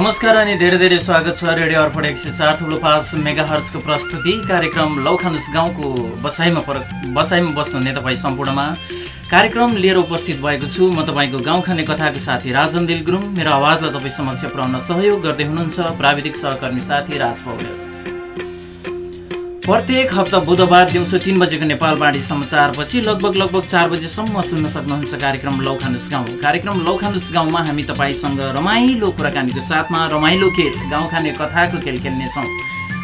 नमस्कार अनि धेरै धेरै स्वागत छ रेडियो अर्पण एक सय चार थुप्रो पाँच मेगा हर्चको प्रस्तुति कार्यक्रम लौखानुस गाउँको बसाइमा पर बसाइमा बस्नुहुने तपाईँ सम्पूर्णमा। कार्यक्रम लिएर उपस्थित भएको छु म तपाईँको गाउँ खाने कथाको साथी राजन दिल गुरुङ मेरो आवाजलाई तपाईँ समक्ष पुर्याउन सहयोग गर्दै हुनुहुन्छ प्राविधिक सहकर्मी साथी राज पौडेल। प्रत्येक हप्ता बुधबार दिउँसो तिन बजेको नेपाल बाढी समाचारपछि लगभग लगभग चार बजेसम्म सुन्न सक्नुहुन्छ कार्यक्रम लौखानुस गाउँ। कार्यक्रम लौखानुस गाउँमा हामी तपाईँसँग रमाइलो कुराकानीको साथमा रमाइलो खेल गाउँ खाने कथाको खेल खेल्नेछौँ।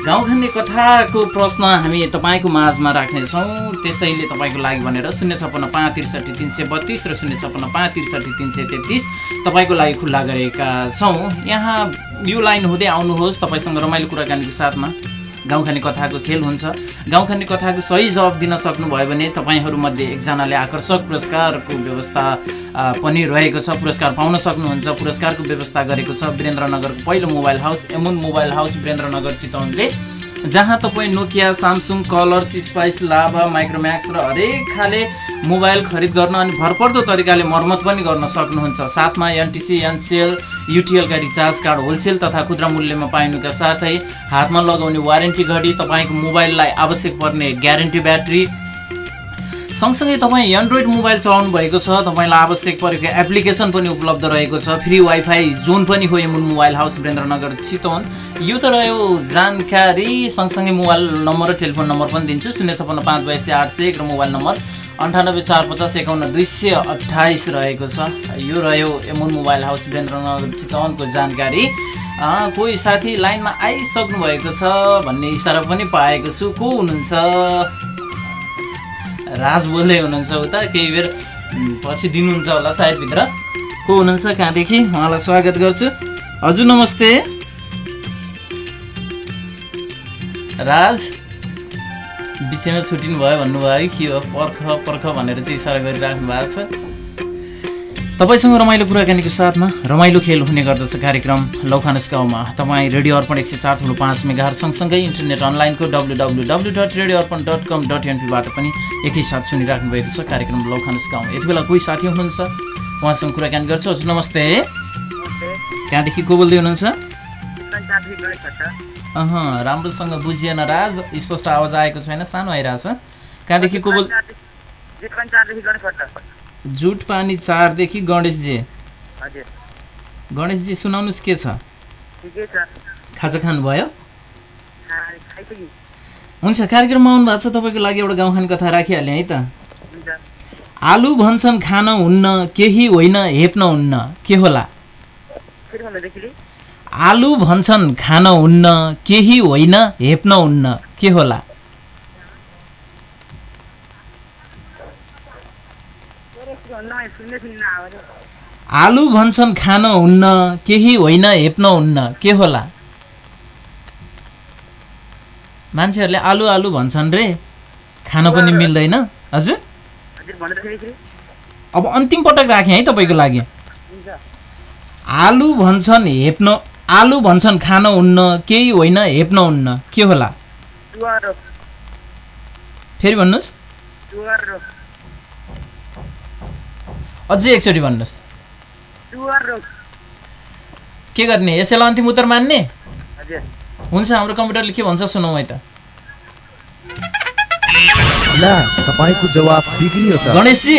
गाउँ खाने कथाको प्रश्न हामी तपाईँको माझमा राख्नेछौँ। त्यसैले तपाईँको लागि भनेर शून्य छप्पन्न पाँच त्रिसठी तिन सय बत्तिस र शून्य छप्पन्न पाँच त्रिसठी तिन सय तेत्तिस तपाईँको लागि खुल्ला गरेका छौँ। यहाँ यो लाइन हुँदै आउनुहोस् तपाईँसँग रमाइलो कुराकानीको साथमा। गाउँ खाने कथाको खेल हुन्छ। गाउँ खाने कथाको सही जवाब दिन सक्नुभयो भने तपाईँहरूमध्ये एकजनाले आकर्षक पुरस्कारको व्यवस्था पनि रहेको छ। पुरस्कार पाउन सक्नुहुन्छ। पुरस्कारको व्यवस्था गरेको छ। वीरेन्द्रनगरको पहिलो mobile house Emun mobile house Birendranagar चितवनले। जहाँ तपाईँ Nokia Samsung Colors Spice Lava Micromax र हरेक खाले मोबाइल खरिद गर्न अनि भरपर्दो तरिकाले मर्मत पनि गर्न सक्नुहुन्छ। साथमा एनटिसी एनसिएल युटिएलका रिचार्ज कार्ड होलसेल तथा खुद्रा मूल्यमा पाइनुका साथै हातमा लगाउने वारेन्टी घडी तपाईँको मोबाइललाई आवश्यक पर्ने ग्यारेन्टी ब्याट्री सँगसँगै तपाईँ एन्ड्रोइड मोबाइल चलाउनु भएको छ तपाईँलाई आवश्यक परेको एप्लिकेसन पनि उपलब्ध रहेको छ। फ्री वाइफाई जोन पनि हो यमुन मोबाइल हाउस वीरेन्द्रनगर चितवन। यो त रह्यो जानकारी। सँगसँगै मोबाइल नम्बर र टेलिफोन नम्बर पनि दिन्छु। शून्य छप्पन्न पाँच बयासी आठ सय एक र मोबाइल नम्बर अन्ठानब्बे चार पचास एकाउन्न दुई सय अठाइस रहेको छ। यो रह्यो यमुन मोबाइल हाउस वीरेन्द्रनगर चितवनको जानकारी। कोही साथी लाइनमा आइसक्नु भएको छ भन्ने इसारा पनि पाएको छु। को हुनुहुन्छ? राज बोल्दै हुनुहुन्छ उता केही बेर पछि दिनुहुन्छ होला सायद भित्र को हुनुहुन्छ कहाँदेखि? उहाँलाई स्वागत गर्छु। हजुर नमस्ते। राज बिचैमा छुट्टिनु भयो भन्नुभयो है के हो? पर्ख पर्ख भनेर चाहिँ इसारा गरिराख्नु भएको छ। तपाईँसँग रमाइलो कुराकानीको साथमा रमाइलो खेल हुने गर्दछ कार्यक्रम लौखानस गाउँमा। तपाईँ रेडियो अर्पण एक सय चार ठुलो पाँच मेगाहरू सँगसँगै इन्टरनेट अनलाइनको W W W dot radio Arpan dot com dot एनपीबाट पनि एकैसाथ सुनिराख्नु भएको छ कार्यक्रम लौखानस गाउँ यति बेला कोही साथी हुनुहुन्छ? उहाँसँग कुराकानी गर्छु। हजुर नमस्ते। कहाँदेखि को बोल्दै हुनुहुन्छ? अह राम्रोसँग बुझिएन राज स्पष्ट आवाज आएको छैन सानो आइरहेछ। कहाँदेखि को बोल जुट पानी चारदेखि गणेशजी। गणेशजी सुनाउनुहोस् के छ? खाजा खानुभयो? हुन्छ कार्यक्रममा आउनु भएको छ तपाईँको लागि एउटा गाउँ खाने कथा राखिहालेँ है त। आलु भन्छन् खान हुन्न केही होइन हेप्न हुन्न के होला? आलु भन्छन् खान हुन्न केही होइन हेप्न हुन्न के होला? आलु भन्छन् खान हुन्न केही होइन हेप्न हुन्न के होला? मान्छेहरूले आलु आलु भन्छन् रे। खान पनि मिल्दैन। हजुर? अब अन्तिम पटक राखेँ है तपाईँको लागि। आलु भन्छन् हेप्न आलु भन्छन् खान हुन्न केही होइन हेप्न हुन्न के होला? फेरि भन्नुहोस्। अझै एकचोटि भन्नुहोस्। के गर्ने? यसैलाई अन्तिम उत्तर मान्ने हुन्छ हाम्रो कम्प्युटरले के भन्छ सुनौ है त। गणेशजी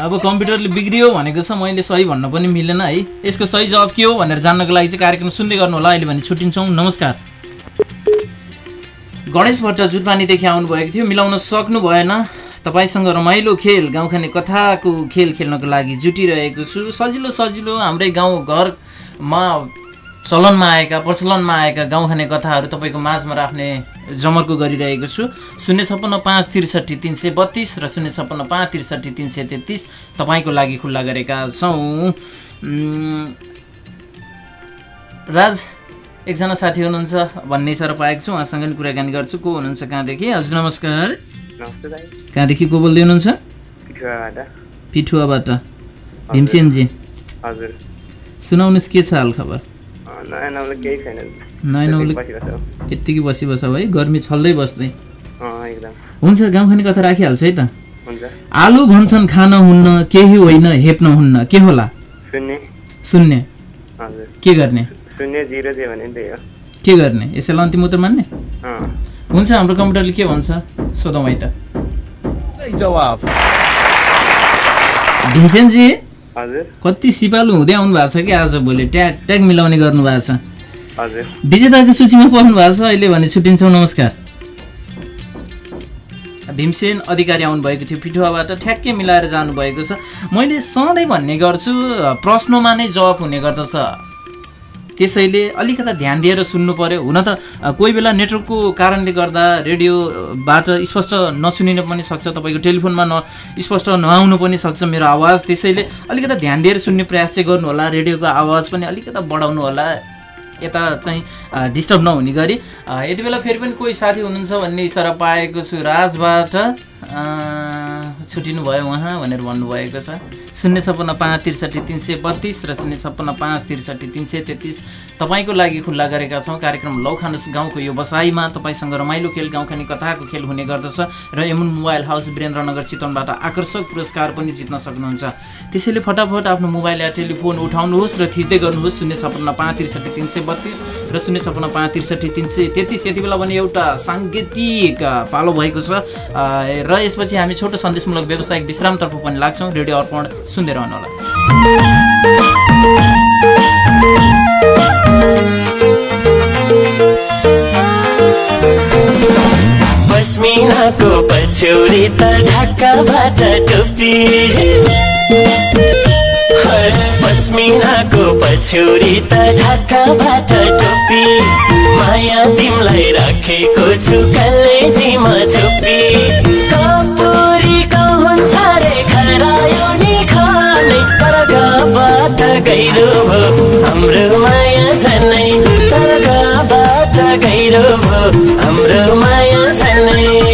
अब कम्प्युटरले बिग्रियो भनेको छ मैले सही भन्न पनि मिलेन है। यसको सही जवाब के हो भनेर जान्नको लागि चाहिँ कार्यक्रम सुन्दै गर्नु होला अहिले भने छुट्टिन्छौँ। नमस्कार। गणेश भट्ट जुटपानीदेखि आउनुभएको थियो। मिलाउन सक्नु भएन। तपाईँसँग रमाइलो खेल गाउँ खाने कथाको खेल खेल्नको लागि जुटिरहेको छु। सजिलो सजिलो हाम्रै गाउँ घरमा चलनमा आएका प्रचलनमा आएका गाउँ खाने कथाहरू तपाईँको माझमा राख्ने जमर्को गरिरहेको छु। शून्य छप्पन्न पाँच त्रिसठी तिन सय बत्तिस र शून्य छप्पन्न पाँच त्रिसठी तिन सय तेत्तिस तपाईँको लागि खुल्ला गरेका छौँ। राज एकजना साथी हुनुहुन्छ भन्ने इसारा पाएको छु उहाँसँग पनि कुराकानी गर्छु। को हुनुहुन्छ कहाँदेखि हजुर नमस्कार। कहाँदेखि को बोल्दै हुनुहुन्छ? पिठुवाबाट। भीमसेनजी। सुनाउनुहोस् के छ हाल खबर? यत्तिकै बसी बस है गर्मी छल्दै बस्दै। हुन्छ गाउँ खाने कथा राखिहाल्छु है त। आलु भन्छन् खान हुन्न केही होइन हेप्न हुन्न के होला? शून्य के गर्ने? के गर्ने? यसैलाई अन्तिम उत्तर मान्ने? हुन्छ हाम्रो कम्प्युटरले के भन्छ? सोधौँ है त। सही जवाफ। भीमसेनजी हजुर। कति सिपालु हुँदै आउनु भएको छ कि आज भोलि? ट्याग ट्याग मिलाउने गर्नु भएको छ। हजुर। विजेताको सूचीमा पर्नु भएको छ अहिले भने छुट्टिन्छौँ नमस्कार। भीमसेन अधिकारी आउनुभएको थियो पिठुवाबाट ठ्याक्कै मिलाएर जानुभएको छ। मैले सधैँ भन्ने गर्छु प्रश्नमा नै जवाफ हुने गर्दछ। त्यसैले अलिकता ध्यान दिएर सुन्नु पर्यो। हुन त कोही बेला नेटवर्कको कारणले गर्दा रेडियोबाट स्पष्ट नसुनिन पनि सक्छ तपाईँको टेलिफोनमा न स्पष्ट नआउनु पनि सक्छ मेरो आवाज। त्यसैले अलिकता ध्यान दिएर सुन्ने प्रयास चाहिँ गर्नु होला रेडियोको आवाज पनि अलिकता बढाउनु होला यता चाहिँ डिस्टर्ब नहुने गरी। यति बेला फेरि पनि कोही साथी हुनुहुन्छ भन्ने इसारा पाएको छु। राजबाट छुट्टिनु भयो उहाँ भनेर भन्नुभएको छ। शून्य छप्पन्न पाँच त्रिसठी तिन सय बत्तिस र शून्य छप्पन्न पाँच त्रिसठी तिन सय तेत्तिस। तपाईँको लागि खुल्ला गरेका छौँ। कार्यक्रम लौ खानुस गाउँको यो बसाइमा तपाईँसँग रमाइलो खेल गाउँखाने कथाको खेल हुने गर्दछ र एमुन मोबाइल हाउस वीरेन्द्रनगर चितवनबाट आकर्षक पुरस्कार पनि जित्न सक्नुहुन्छ। त्यसैले फटाफट आफ्नो मोबाइल या टेलिफोन उठाउनुहोस् र थिच्दै गर्नुहोस् शून्य छप्पन्न पाँच त्रिसठी तिन सय बत्तिस र शून्य छप्पन्न पाँच त्रिसठी तिन सय तेत्तिस। यति बेला भने एउटा साङ्गीतिक पालो भएको छ। र यसपछि हामी छोटो सन्देशमूलक व्यावसायिक विश्रामतर्फ पनि लाग्छौँ। रेडियो अर्पण सुन्दै रहनुहोला। पस्मिनाको पछ्यौरी त ढाकाबाट टोपी पस्मिनाको पछ्यौरी त ढाकाबाट टोपी माया तिमलाई राखेको छु कलेजीमा छोपी कपुरीको हुन्छ रे खरायो नि खाने तरगाबाट गहिरो भो हाम्रो माया झनै तरगाबाट गहिरो भो हाम्रो माया झनै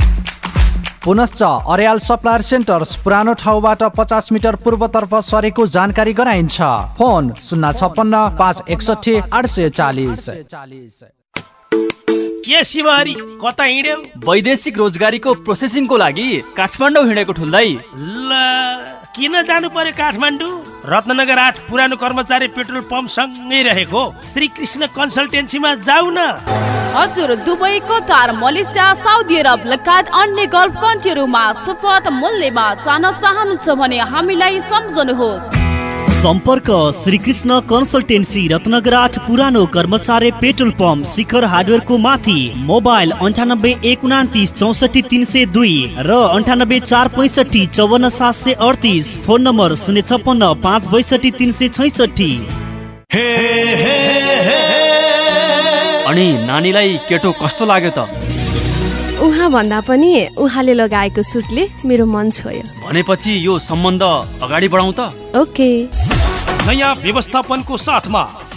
पुनश्च अर्याल सप्लायर सेन्टर पुरानो ठाउँबाट पचास मिटर पूर्वतर्फ सरेको जानकारी गराइन्छ। फोन शून्य छप्पन्न पाँच एकसठी आठ सय चालिस। के शिवहरी कता हिँड्यौ? वैदेशिक रोजगारीको प्रोसेसिङको लागि काठमाडौँ हिँडेको ठुल्दै ल किन जानु पर्यो काठमाडौँ? रत्नगर आठ पुरानो कर्मचारी पेट्रोल पम्प सँगै रहेको श्री कृष्ण कन्सल्टेन्सीमा जाऊ न। हजुर Dubai Qatar Malaysia Saudi Arab लगायत अन्य गल्फ कन्ट्रीहरूमा सुपथ मूल्यमा जान चाहनुहुन्छ भने हामीलाई सम्झनुहोस्। सम्पर्क श्रीकृष्ण कन्सल्टेन्सी रत्नगर आठ पुरानो कर्मचारी पेट्रोल पम्प शिखर हार्डवेयरको माथि मोबाइल अन्ठानब्बे एक उनातिस चौसठी तिन सय दुई र अन्ठानब्बे चार पैँसठी चौवन्न सात सय अडतिस फोन नम्बर शून्य छप्पन्न पाँच बैसठी तिन सय छैसठी। अनि नानीलाई केटो कस्तो लाग्यो त? उहाँ भन्दा पनि उहाँले लगाएको सुटले मेरो मन छोयो। भनेपछि यो सम्बन्ध अगाडि बढाउँ त। ओके। नयाँ व्यवस्थापनको साथमा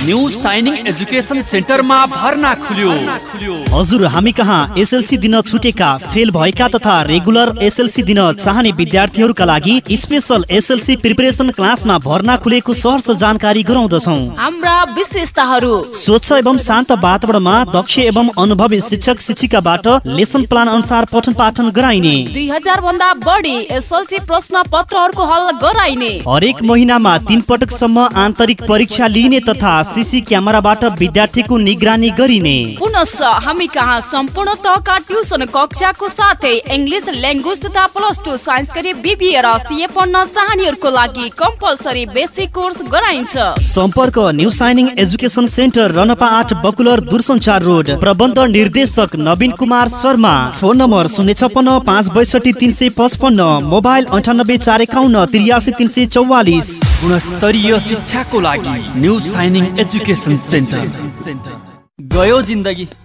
न्यू साइनिङ एजुकेसन सेन्टरमा भर्ना खुल्यो। हजुर हामी कहाँ एसएलसी दिन छुटेका फेल भएका तथा रेगुलर एसएलसी दिन चाहने विद्यार्थीहरूका लागि स्पेसल एसएलसी प्रिपरेसन क्लासमा भर्ना खुलेको सहर्ष जानकारी गराउँदछौ। हाम्रा विशेषताहरू। स्वच्छ एवं शान्त वातावरणमा दक्ष एवं अनुभवी शिक्षक शिक्षिकाबाट लेसन प्लान अनुसार पठन पाठन गराइने। दुई हजार भन्दा बढी एसएलसी प्रश्न पत्रहरूको हल गराइने। हरेक महिनामा तीन पटकसम्म आन्तरिक परीक्षा लिइने तथा सिसी क्यामेराबाट विद्यार्थीको निगरानी गरिने। पुनश्च हामी कहाँ सम्पूर्ण तहका ट्युसन कक्षाको साथै इङ्ग्लिस ल्याङ्ग्वेज तथा प्लस टू साइन्स गरी बिबिए र सिए पढ्न चाहनेहरूको लागि कम्पलसरी बेसिक कोर्स गराइन्छ। सम्पर्क न्यू साइनिङ एजुकेसन सेन्टर रनपा आठ बकुलर दूरसञ्चार रोड। प्रबन्ध निर्देशक नवीन कुमार शर्मा। फोन नम्बर शून्य छप्पन्न पाँच बैसठी तिन सय पचपन्न। मोबाइल अन्ठानब्बे चार एकाउन्न त्रियासी तिन सय चौवालिस। गुणस्तरीय शिक्षाको लागि न्यू साइनिङ एजुकेसन सेन्टर गयो जिन्दगी।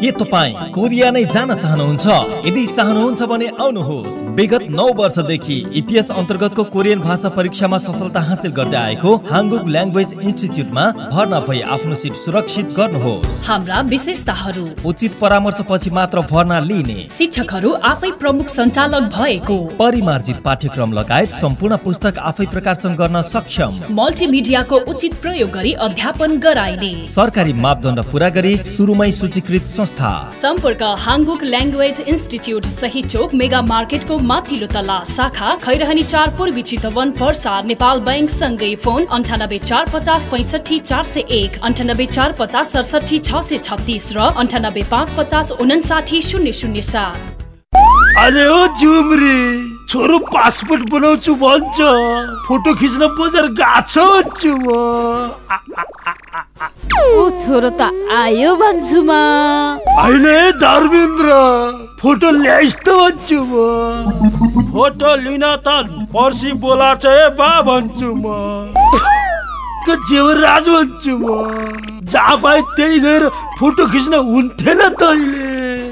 के तपाईँ कोरिया नै जान चाहनुहुन्छ? यदि चाहनुहुन्छ भने आउनुहोस्। विगत नौ वर्षदेखि इपिएस अन्तर्गतको कोरियन भाषा परीक्षामा सफलता हासिल गर्दै आएको हाङ्गुक ल्याङ्ग्वेज इन्स्टिच्युटमा भर्ना भई आफ्नो सिट सुरक्षित गर्नुहोस्। हाम्रा विशेषताहरू। उचित परामर्श पछि मात्र भर्ना लिने। शिक्षकहरू आफै प्रमुख सञ्चालक भएको। परिमार्जित पाठ्यक्रम लगायत सम्पूर्ण पुस्तक आफै प्रकाशन गर्न सक्षम। मल्टिमिडियाको उचित प्रयोग गरी अध्यापन गराइने। सरकारी मापदण्ड पुरा गरी सुरुमै सूचीकृत संस्था सम्पर्क हाङ्गुक ल्याङ्ग्वेज इन्स्टिच्युट सही चोक मेगा मार्केटको माथिल्लो तल्ला शाखा खैरहनी चार पूर्वी चितवन पर्सा नेपाल ब्याङ्क सँगै फोन अन्ठानब्बे चार पचास पैँसठी चार सय एक अन्ठानब्बे चार पचास सडसठी छ सय छत्तिस र अन्ठानब्बे पाँच पचास उनासाठी शून्य शून्य सात। अरे ओ जुमरी छोरो पासपोर्ट बनाउँछु भन्छ। फोटो खिच्न बजार गएको छ भन्छु म। ऊ छोरो त आयो भन्छु म। है धर्मेन्द्र फोटो ल्याइस् त भन्छु म। फोटो लिन त पर्सि बोलाछ है बा भन्छु म। के जेवराज भन्छु म। जहाँ पाए त्यही गएर फोटो खिच्न हुन्थेन तैँले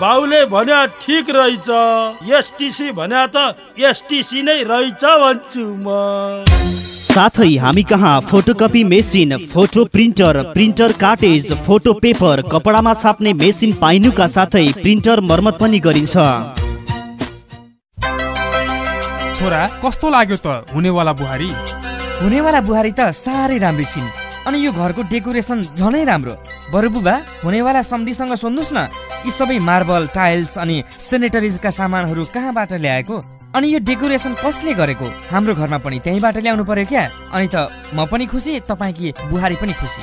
बाउले भन्या ठिक रहेछ। एसटिसी भन्या त एसटिसी नै रहेछ भन्छु म। साथै हामी कहाँ? Photocopy machine photo printer printer cartridge photo paper कपडामा छाप्ने मेसिन पाइनुका साथै प्रिन्टर मर्मत पनि गरिन्छ। छोरा कस्तो लाग्यो त हुनेवाला बुहारी? हुनेवाला बुहारी त साह्रै राम्री छिन्। अनि यो घरको डेकोरेसन झनै राम्रो। बरु बुबा हुनेवाला सम्धिसँग सोध्नुहोस् न यी सबै मार्बल टाइल्स अनि सेनेटरिजका सामानहरू कहाँबाट ल्याएको? अनि यो डेकोरेसन कसले गरेको? हाम्रो घरमा पनि त्यहीँबाट ल्याउनु पर्यो क्या? अनि त म पनि खुसी तपाईँकी बुहारी पनि खुसी?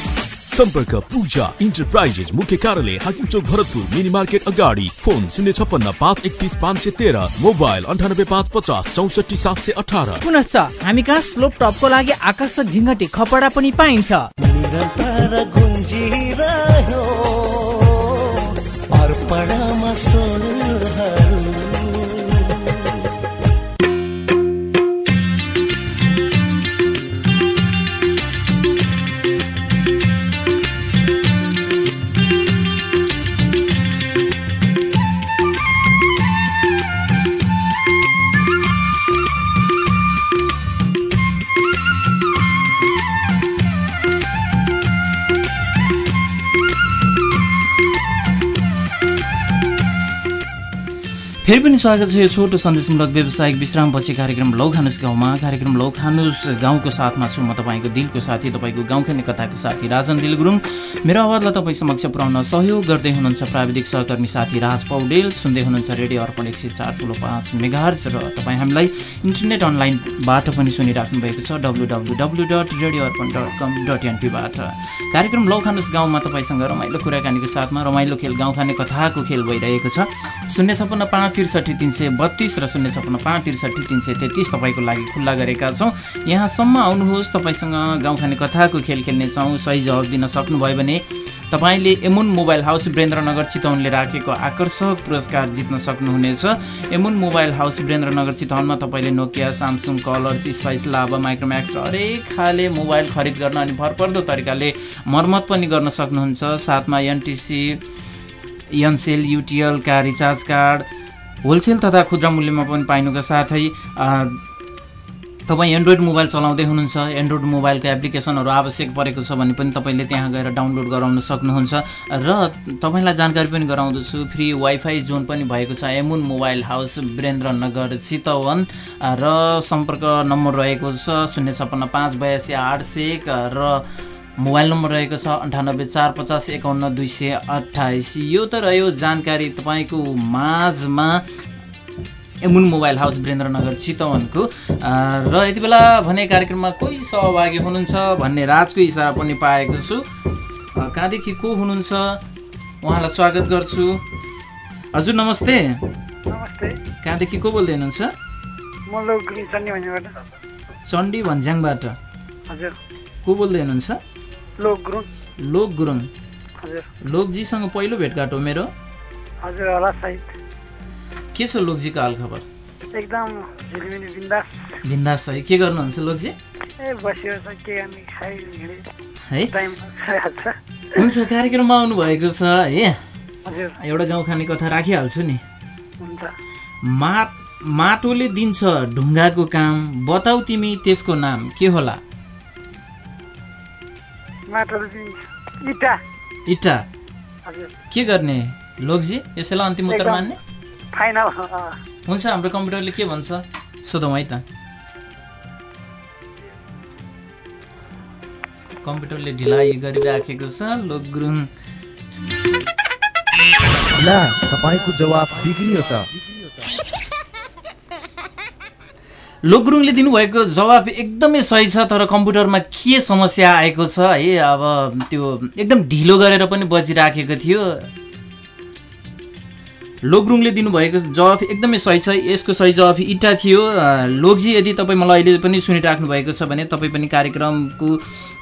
सम्पर्क पूजा इन्टरप्राइजेस मुख्य कार्यालय हाकिम चोक भरतपुर मिनी मार्केट अगाडि। फोन शून्य छप्पन्न पाँच एकतिस पाँच सय तेह्र। मोबाइल अन्ठानब्बे पाँच पचास चौसठी सात सय अठार। पुनश्च हामी कहाँ स्लोप टपको लागि आकर्षक झिङ्गटी खपडा पनि पाइन्छ। अर्पणमा फेरि पनि स्वागत छ यो छोटो सन्देशमूलक व्यावसायिक विश्रामपछि कार्यक्रम लौ खानुस गाउँमा। कार्यक्रम लौ खानुस गाउँको साथमा छु म तपाईँको दिलको साथी तपाईँको गाउँखाने कथाको साथी राजन दिल गुरुङ मेरो आवाजलाई तपाईँ समक्ष पुर्याउन सहयोग गर्दै हुनुहुन्छ प्राविधिक सहकर्मी साथी राज पौडेल। सुन्दै हुनुहुन्छ रेडियो अर्पण एक सय चार ठुलो पाँच र तपाईँ हामीलाई इन्टरनेट अनलाइनबाट पनि सुनिराख्नु भएको छ W W dot radio Arpan dot com dot एनपीबाट कार्यक्रम लौ खानुस गाउँमा तपाईँसँग रमाइलो कुराकानीको साथमा रमाइलो खेल गाउँखाने कथाको खेल भइरहेको छ। शून्य छपन्न पाँच त्रिसठी तिन सय बत्तिस र शून्य छपन्न पाँच त्रिसठी तिन सय तेत्तिस तपाईँको लागि खुल्ला गरेका छौँ। यहाँसम्म आउनुहोस् तपाईँसँग गाउँखाने कथाको खेल खेल्नेछौँ सही जवाब दिन सक्नुभयो भने तपाईँले एमुन मोबाइल हाउस वीरेन्द्रनगर चितवनले राखेको आकर्षक पुरस्कार जित्न सक्नुहुनेछ। एमुन मोबाइल हाउस वीरेन्द्रनगर चितवनमा तपाईँले Nokia Samsung Colors Spice Lava Micromax हरेक खाले मोबाइल खरिद गर्न अनि भरपर्दो तरिकाले मर्मत पनि गर्न सक्नुहुन्छ। साथमा एनटिसी एनसेल युटिएलका रिचार्ज कार्ड होलसेल तथा खुद्रा मूल्यमा पनि पाइनुका साथै तपाईँ एन्ड्रोइड मोबाइल चलाउँदै हुनुहुन्छ एन्ड्रोइड मोबाइलको एप्लिकेसनहरू आवश्यक परेको छ भने पनि तपाईँले त्यहाँ गएर डाउनलोड गराउन सक्नुहुन्छ। र तपाईँलाई जानकारी पनि गराउँदछु फ्री वाइफाई जोन पनि भएको छ एमुन मोबाइल हाउस वीरेन्द्रनगर चितवन। र सम्पर्क नम्बर रहेको छ शून्य छप्पन्न पाँच बयासी आठ सय र मोबाइल नम्बर रहेको छ अन्ठानब्बे चार पचास एकाउन्न दुई सय अठाइस यो त रह्यो जानकारी तपाईँको माझमा। एमुन मोबाइल हाउस वीरेन्द्रनगर चितवनको। र यति बेला भने कार्यक्रममा कोही सहभागी हुनुहुन्छ भन्ने राजको इसारा पनि पाएको छु। कहाँदेखि को हुनुहुन्छ? उहाँलाई स्वागत गर्छु। हजुर नमस्ते। नमस्ते। कहाँदेखि को बोल्दै हुनुहुन्छ? चण्डी भन्ज्याङबाट। हजुर। को बोल्दै हुनुहुन्छ? लोक गुरुङ लोक गुरुङ हजुर। लोकजीसँग पहिलो भेटघाट हो मेरो। हजुर होला सायद के छ लोकजीको हालखबर? एकदम झिलिमिली बिन्दास। बिन्दास है। के गर्नुहुन्छ लोकजी? ए बसियो के है? हुन्छ कार्यक्रममा आउनुभएको छ है? एउटा गाउँ खाने कथा राखिहाल्छु नि। मा माटोले दिन्छ ढुङ्गाको काम। बताउ तिमी त्यसको नाम। के होला? इट्टा के गर्ने? लोकजी यसैलाई अन्तिम उत्तर मान्ने? फाइनल हुन्छ हाम्रो कम्प्युटरले के भन्छ? सोधौँ है त। कम्प्युटरले ढिलाइ गरिराखेको छ लोक गुरुङ तपाईँको जवाब बिग्रियो त। लोक गुरुङले दिनुभएको जवाब एकदमै सही छ तर कम्प्युटरमा के समस्या आएको छ है? अब त्यो एकदम ढिलो गरेर पनि बजिराखेको थियो। लोकरुङले दिनुभएको जवाफ एकदमै सही छ यसको सही जवाफ इट्टा थियो। लोकजी यदि तपाईँ मलाई अहिले पनि सुनिराख्नु भएको छ भने तपाईँ पनि कार्यक्रमको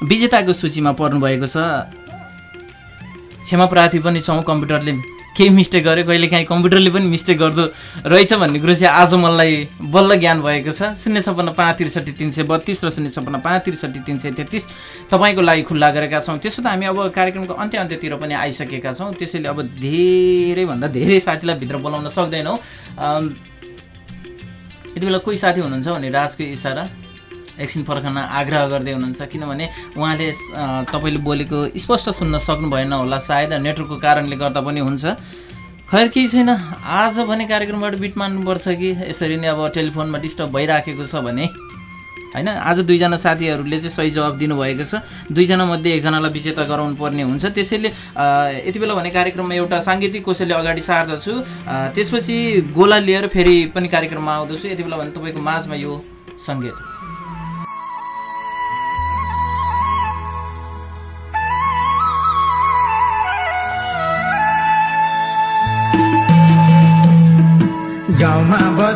विजेताको सूचीमा पर्नुभएको छ। क्षमा प्रार्थी पनि छौँ कम्प्युटरले। केही मिस्टेक गर्यो कहिलेकाहीँ कम्प्युटरले पनि मिस्टेक गर्दो रहेछ भन्ने कुरो चाहिँ आज मलाई बल्ल ज्ञान भएको छ। शून्य छप्पन्न पाँच त्रिसठी तिन सय बत्तिस र शून्य छप्पन्न पाँच त्रिसठी तिन सय तेत्तिस तपाईँको लागि खुल्ला गरेका छौँ। त्यसो त हामी अब कार्यक्रमको अन्त्य अन्त्यतिर पनि आइसकेका छौँ। त्यसैले अब धेरैभन्दा धेरै साथीलाई भित्र बोलाउन सक्दैनौँ। यति बेला कोही साथी हुनुहुन्छ भने राजको इसारा। एकछिन फर्कन आग्रह गर्दै हुनुहुन्छ किनभने उहाँले तपाईँले बोलेको स्पष्ट सुन्न सक्नु भएन होला सायद नेटवर्कको कारणले गर्दा पनि हुन्छ। खैर केही छैन। आज भने कार्यक्रमबाट बिट मान्नुपर्छ कि? यसरी नै अब टेलिफोनमा डिस्टर्ब भइराखेको छ भने। होइन? आज दुईजना साथीहरूले चाहिँ सही जवाब दिनुभएको छ। दुईजना मध्ये एकजनालाई विजेता गराउनु पर्ने हुन्छ। त्यसैले यति बेला भने कार्यक्रममा एउटा साङ्गीतिक कौशल्य अगाडि सार्दछु। त्यसपछि गोला लिएर फेरि पनि कार्यक्रममा आउँदछु। यति बेला भने तपाईँको माझमा यो सङ्गीत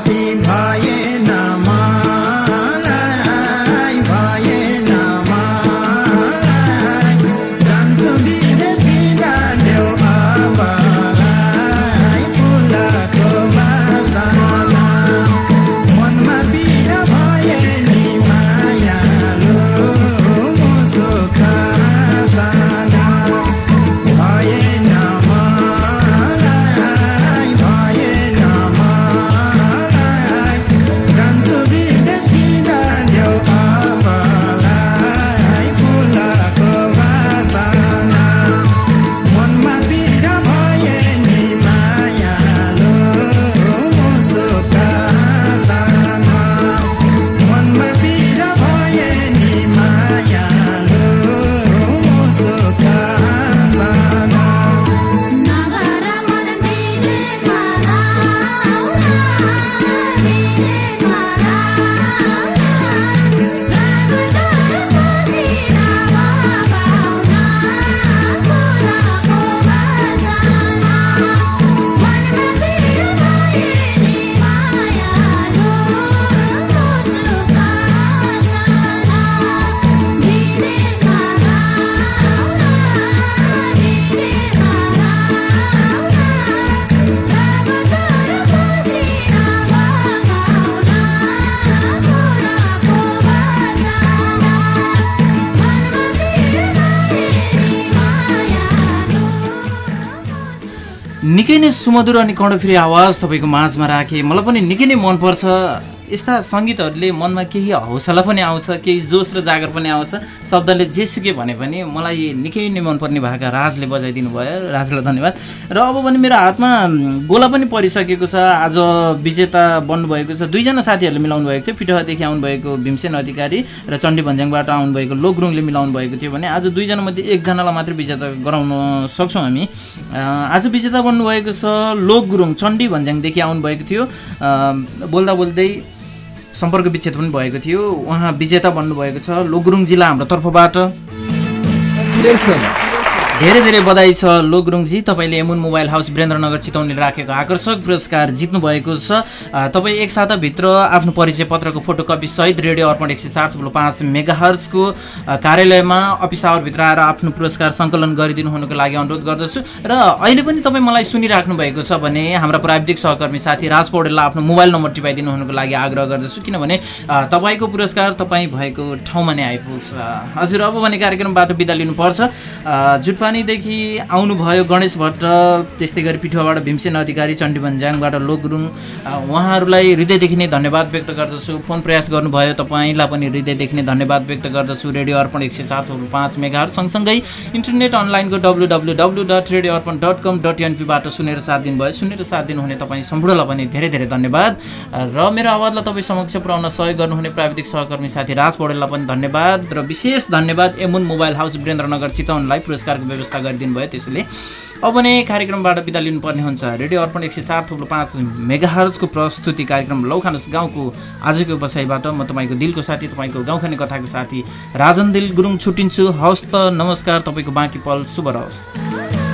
बसी नै सुमधुर अनि कर्णफिरी आवाज तपाईँको माझमा राखेँ मलाई पनि निकै नै मनपर्छ। यस्ता सङ्गीतहरूले मनमा केही हौसला पनि आउँछ केही जोस र जागर पनि आउँछ। शब्दले जेसुकै भने पनि मलाई निकै नै मनपर्ने भाका राजले बजाइदिनु भयो। राजलाई धन्यवाद। र अब भने मेरो हातमा गोला पनि परिसकेको छ। आज विजेता बन्नुभएको छ। दुईजना साथीहरूले मिलाउनु भएको थियो। पिटोहादेखि आउनुभएको भीमसेन अधिकारी र चण्डी भन्ज्याङबाट आउनुभएको लोकरुङले मिलाउनु भएको थियो भने आज दुईजना मध्ये एकजनालाई मात्रै विजेता गराउन सक्छौँ हामी। आज विजेता बन्नुभएको छ लोक गुरुङ चण्डी भन्ज्याङदेखि आउनुभएको थियो। बोल्दा बोल्दै सम्पर्क विच्छेद पनि भएको थियो। उहाँ विजेता बन्नुभएको छ। लोकगुरुङ जिल्ला हाम्रो तर्फबाट। धेरै धेरै बधाई छ लोकरुङजी तपाईँले एमुन मोबाइल हाउस वीरेन्द्रनगर चितौनले राखेको आकर्षक पुरस्कार जित्नु भएको छ तपाईँ एक साताभित्र आफ्नो परिचय पत्रको फोटोकपी सहित रेडियो अर्पण एक सय चार थुप्रो पाँच मेगा हर्जको अ, कार्यालयमा अफिस आवरभित्र आएर आफ्नो पुरस्कार सङ्कलन गरिदिनु हुनुको लागि अनुरोध गर्दछु। र अहिले पनि तपाईँ मलाई सुनिराख्नु भएको छ भने हाम्रा प्राविधिक सहकर्मी साथी राज पौडेललाई आफ्नो मोबाइल नम्बर टिपाइदिनु हुनुको लागि आग्रह गर्दछु। किनभने तपाईँको पुरस्कार तपाईँ भएको ठाउँमा नै आइपुग्छ। हजुर अब भने कार्यक्रमबाट बिदा लिनुपर्छ। अ, चितवनपानीदेखि आउनुभयो गणेश भट्ट त्यस्तै गरी पिठुवाबाट भीमसेन अधिकारी चण्डी भन्ज्याङबाट लोक गुरुङ अ, उहाँहरूलाई हृदयदेखि नै धन्यवाद व्यक्त गर्दछु। फोन प्रयास गर्नुभयो तपाईँलाई पनि हृदयदेखि नै धन्यवाद व्यक्त गर्दछु। रेडियो अर्पण एक सय थोप्लो पाँच मेगाहरू सँगसँगै इन्टरनेट अनलाइनको W W W dot radio Arpan dot com dot एनपीबाट सुनेर साथ दिनुभयो। सुनेर साथ दिनुहुने तपाईँ सम्पूर्णलाई पनि धेरै धेरै धन्यवाद। र मेरो आवाजलाई तपाईँ समक्ष पुर्याउन सहयोग गर्नुहुने प्राविधिक सहकर्मी साथी राज पौडेललाई पनि धन्यवाद। र विशेष धन्यवाद एमुन मोबाइल हाउस वीरेन्द्रनगर चितवनलाई पुरस्कारको व्यवस्था गरिदिनु भयो त्यसैले। अब नै कार्यक्रमबाट बिदा लिनुपर्ने हुन्छ। रेडियो अर्पण एक सय चार थुप्रो पाँच मेगाहरजको प्रस्तुति कार्यक्रम लौखानुस गाउँको आजको बसाइबाट म तपाईँको दिलको साथी तपाईँको गाउँखाने कथाको साथी राजन दिल गुरुङ छुट्टिन्छु। हवस् त नमस्कार तपाईँको बाँकी पल शुभ रहोस्।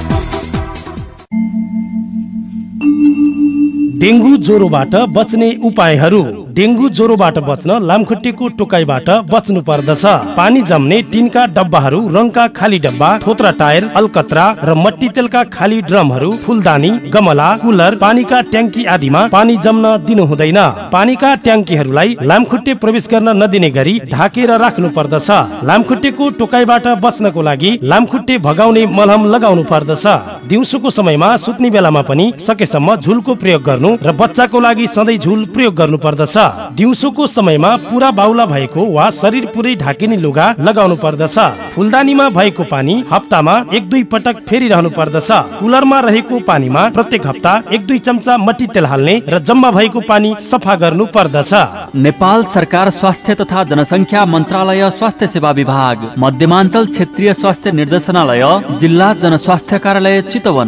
डेङ्गु ज्वरोबाट बच्ने उपायहरू। डेङ्गु ज्वरोबाट बच्न लामखुट्टेको टोकाइबाट बच्नु पर्दछ। पानी जम्ने टिनका डब्बाहरू रङका खाली डब्बा थोत्रा टायर अलकत्रा र मट्टी तेलका खाली ड्रमहरू फुलदानी गमला कुलर पानीका ट्याङ्की आदिमा पानी जम्न दिनु हुँदैन पानीका ट्याङ्कीहरूलाई लामखुट्टे प्रवेश गर्न नदिने गरी ढाकेर राख्नु पर्दछ। लामखुट्टेको टोकाइबाट बच्नको लागि लामखुट्टे भगाउने मलहम लगाउनु पर्दछ। दिउँसोको समयमा सुत्ने बेलामा पनि सकेसम्म झुलको प्रयोग गर्नु र बच्चाको लागि सधैँ झुल प्रयोग गर्नु पर्दछ। दिउँसोको समयमा पुरा बाहुला भएको वा शरीर पुरै ढाकिने लुगा लगाउनु पर्दछ। फुलदानीमा भएको पानी हप्तामा एक दुई पटक फेरिरहनु पर्दछ। कुलरमा रहेको पानीमा प्रत्येक हप्ता एक दुई चम्चा मट्टी तेल हाल्ने र जम्मा भएको पानी सफा गर्नु पर्दछ। नेपाल सरकार स्वास्थ्य तथा जनसङ्ख्या मन्त्रालय स्वास्थ्य सेवा विभाग मध्यमाञ्चल क्षेत्रीय स्वास्थ्य निर्देशनालय जिल्ला जनस्वास्थ्य कार्यालय चितवन।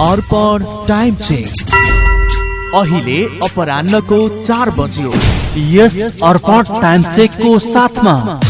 Arpan time change. अहिले अपरान्नको चार बज्यो। यस अर्पण टाइम चेकको साथमा।